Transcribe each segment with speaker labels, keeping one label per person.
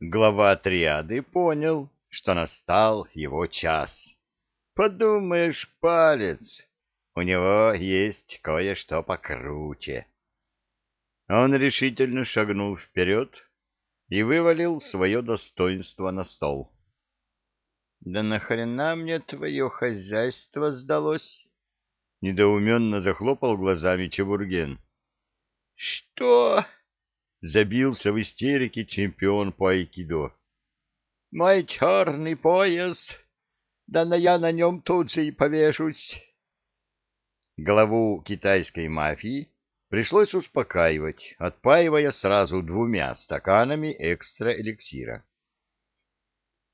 Speaker 1: Глава триады понял, что настал его час. Подумаешь, палец, у него есть кое-что покруче. Он решительно шагнул вперед и вывалил свое достоинство на стол. — Да нахрена мне твое хозяйство сдалось? — недоуменно захлопал глазами Чебурген. — Что? — забился в истерике чемпион по айкидо. — Мой черный пояс! Да на я на нем тут же и повешусь. Главу китайской мафии пришлось успокаивать, отпаивая сразу двумя стаканами экстра-эликсира.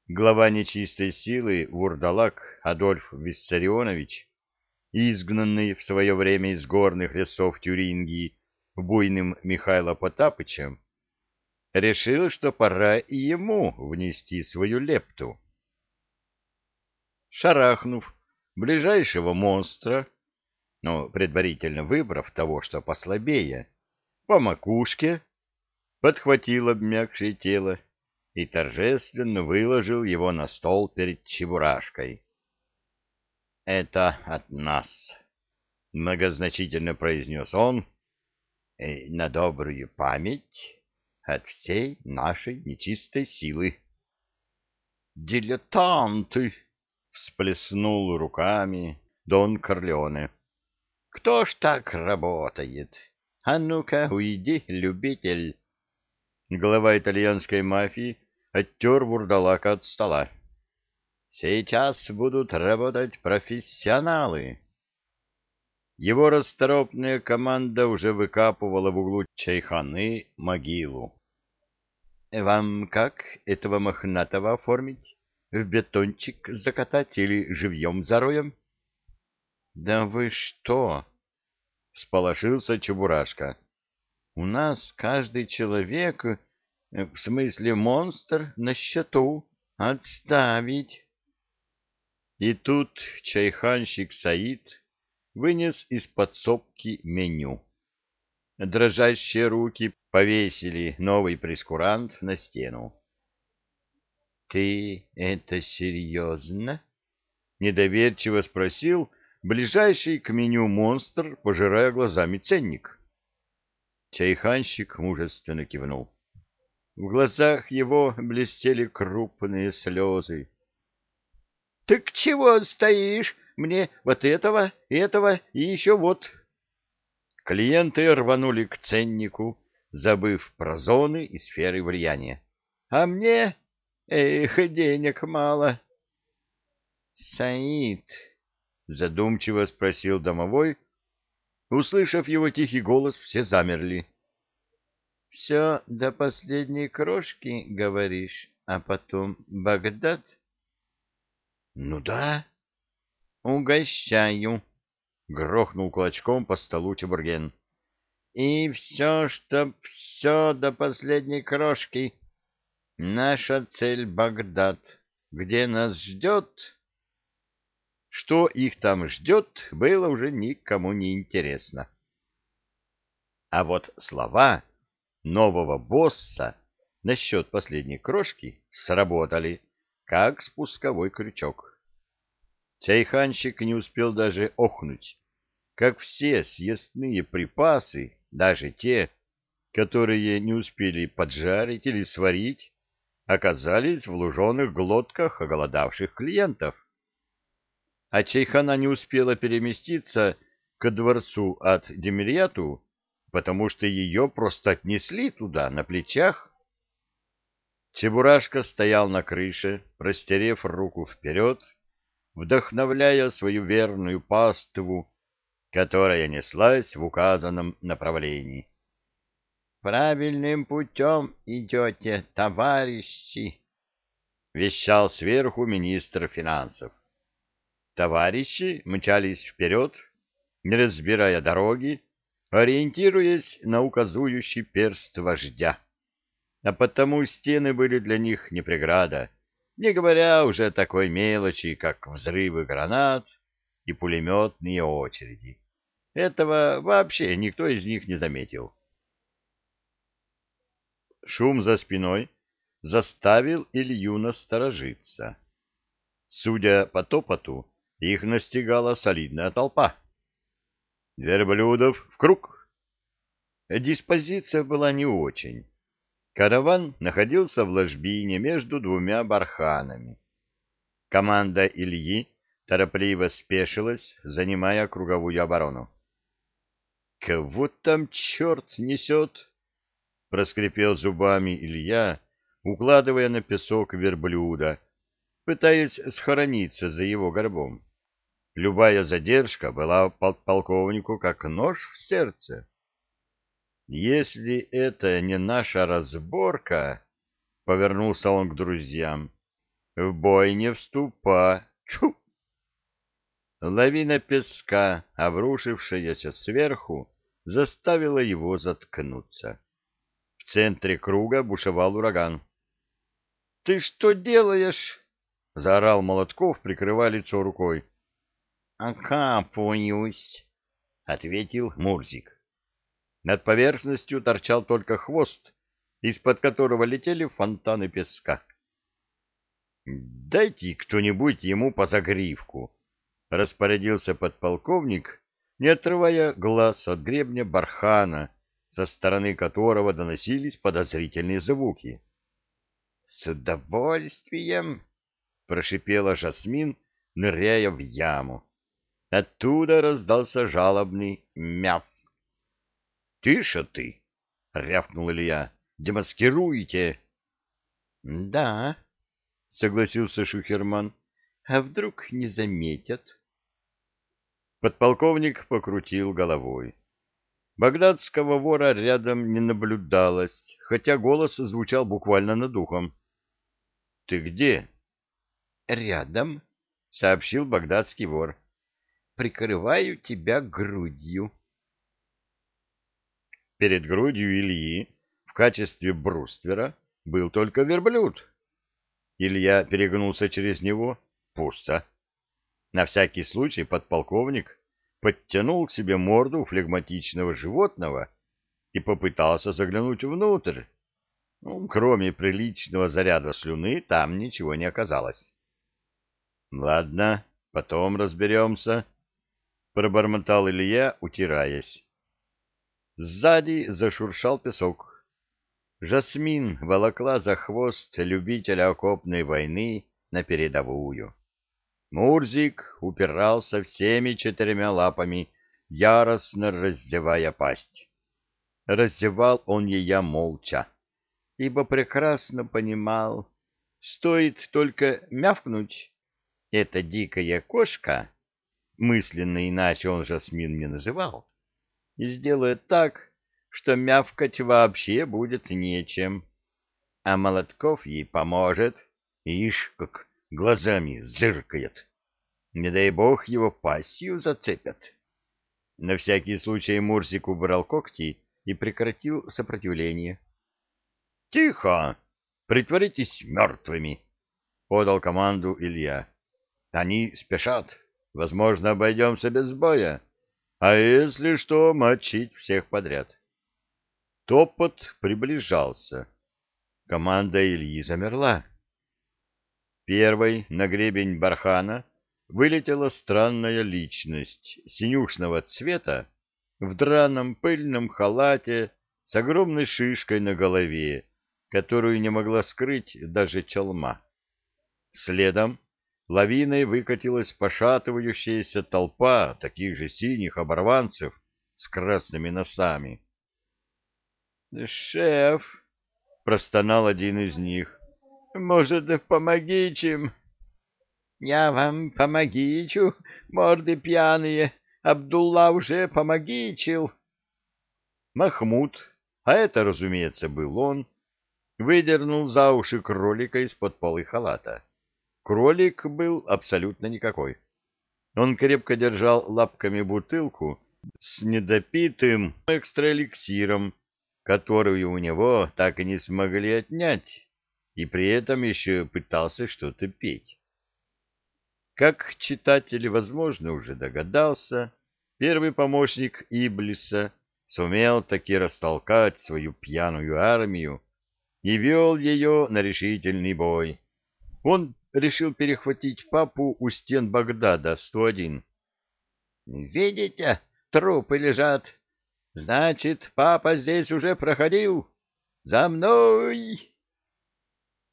Speaker 1: Глава нечистой силы Вурдалак Адольф Виссарионович, изгнанный в свое время из горных лесов Тюрингии буйным Михайло Потапычем, решил, что пора и ему внести свою лепту. Шарахнув ближайшего монстра, но предварительно выбрав того, что послабее, по макушке, подхватил обмякшее тело и торжественно выложил его на стол перед Чебурашкой. — Это от нас, — многозначительно произнес он, — на добрую память от всей нашей нечистой силы. — Дилетанты! — всплеснул руками Дон Корлеоне. — Кто ж так работает? А ну-ка, уйди, любитель! Глава итальянской мафии оттер вурдалака от стола. «Сейчас будут работать профессионалы». Его расторопная команда уже выкапывала в углу чайханы могилу. «Вам как этого мохнатого оформить? В бетончик закатать или живьем зароем?» «Да вы что?» — сполошился Чебурашка. «У нас каждый человек Э, в смысле, монстр на счету. Отставить. И тут чайханщик Саид вынес из подсобки меню. Дрожащие руки повесили новый прескурант на стену. — Ты это серьезно? — недоверчиво спросил ближайший к меню монстр, пожирая глазами ценник. Чайханщик мужественно кивнул. В глазах его блестели крупные слезы. — Так чего стоишь? Мне вот этого, этого и еще вот. Клиенты рванули к ценнику, забыв про зоны и сферы влияния. — А мне? Эх, денег мало. — Саид, — задумчиво спросил домовой. Услышав его тихий голос, все замерли. Все до последней крошки, говоришь, а потом Багдад? Ну да. Угощаю, грохнул кулачком по столу Чебурген. И все, чтоб все до последней крошки. Наша цель Багдад, где нас ждет... Что их там ждет, было уже никому не интересно. А вот слова нового босса насчет последней крошки сработали, как спусковой крючок. Чайханщик не успел даже охнуть, как все съестные припасы, даже те, которые не успели поджарить или сварить, оказались в луженых глотках оголодавших клиентов. А чайхана не успела переместиться ко дворцу от Демирьяту, потому что ее просто отнесли туда, на плечах. Чебурашка стоял на крыше, простерев руку вперед, вдохновляя свою верную паству, которая неслась в указанном направлении. «Правильным путем идете, товарищи!» — вещал сверху министр финансов. Товарищи мчались вперед, не разбирая дороги, ориентируясь на указующий перст вождя. А потому стены были для них не преграда, не говоря уже о такой мелочи, как взрывы гранат и пулеметные очереди. Этого вообще никто из них не заметил. Шум за спиной заставил Илью насторожиться. Судя по топоту, их настигала солидная толпа. Верблюдов в круг. Диспозиция была не очень. Караван находился в ложбине между двумя барханами. Команда Ильи торопливо спешилась, занимая круговую оборону. — Кого там черт несет? — проскрипел зубами Илья, укладывая на песок верблюда, пытаясь схорониться за его горбом. Любая задержка была подполковнику как нож в сердце. «Если это не наша разборка...» — повернулся он к друзьям. «В бой не вступа! Чу!» Лавина песка, обрушившаяся сверху, заставила его заткнуться. В центре круга бушевал ураган. — Ты что делаешь? — заорал Молотков, прикрывая лицо рукой. — Окапываюсь, — ответил Мурзик. Над поверхностью торчал только хвост, из-под которого летели фонтаны песка. — Дайте кто-нибудь ему по загривку, — распорядился подполковник, не отрывая глаз от гребня бархана, со стороны которого доносились подозрительные звуки. — С удовольствием! — прошипела Жасмин, ныряя в яму. Оттуда раздался жалобный мяв. — Тише ты! — рявкнул Илья. — Демаскируйте! — Да, — согласился Шухерман. — А вдруг не заметят? Подполковник покрутил головой. Багдадского вора рядом не наблюдалось, хотя голос звучал буквально над ухом. — Ты где? — Рядом, — сообщил багдадский вор. — Прикрываю тебя грудью. Перед грудью Ильи в качестве бруствера был только верблюд. Илья перегнулся через него. Пусто. На всякий случай подполковник подтянул к себе морду флегматичного животного и попытался заглянуть внутрь. Ну, кроме приличного заряда слюны, там ничего не оказалось. Ладно, потом разберемся, — пробормотал Илья, утираясь. Сзади зашуршал песок. Жасмин волокла за хвост любителя окопной войны на передовую. Мурзик упирался всеми четырьмя лапами, яростно раздевая пасть. Раздевал он ее молча, ибо прекрасно понимал, стоит только мявкнуть, эта дикая кошка, мысленно иначе он Жасмин не называл, сделает так, что мявкать вообще будет нечем. А Молотков ей поможет. Ишь, как глазами зыркает. Не дай бог его пассию зацепят. На всякий случай Мурзик убрал когти и прекратил сопротивление. — Тихо! Притворитесь мертвыми! — подал команду Илья. Они спешат. Возможно, обойдемся без боя. А если что, мочить всех подряд. Топот приближался. Команда Ильи замерла. Первой на гребень бархана вылетела странная личность синюшного цвета в драном пыльном халате с огромной шишкой на голове, которую не могла скрыть даже челма. Следом лавиной выкатилась пошатывающаяся толпа таких же синих оборванцев с красными носами. «Шеф!» — простонал один из них. «Может, помогите «Я вам помогичу, морды пьяные, Абдулла уже помогичил!» Махмуд, а это, разумеется, был он, выдернул за уши кролика из-под полы халата. Кролик был абсолютно никакой. Он крепко держал лапками бутылку с недопитым экстраэликсиром, которую у него так и не смогли отнять, и при этом еще пытался что-то петь. Как читатель, возможно, уже догадался, первый помощник Иблиса сумел таки растолкать свою пьяную армию и вел ее на решительный бой. Он решил перехватить папу у стен Багдада 101. «Видите, трупы лежат. Значит, папа здесь уже проходил. За мной!»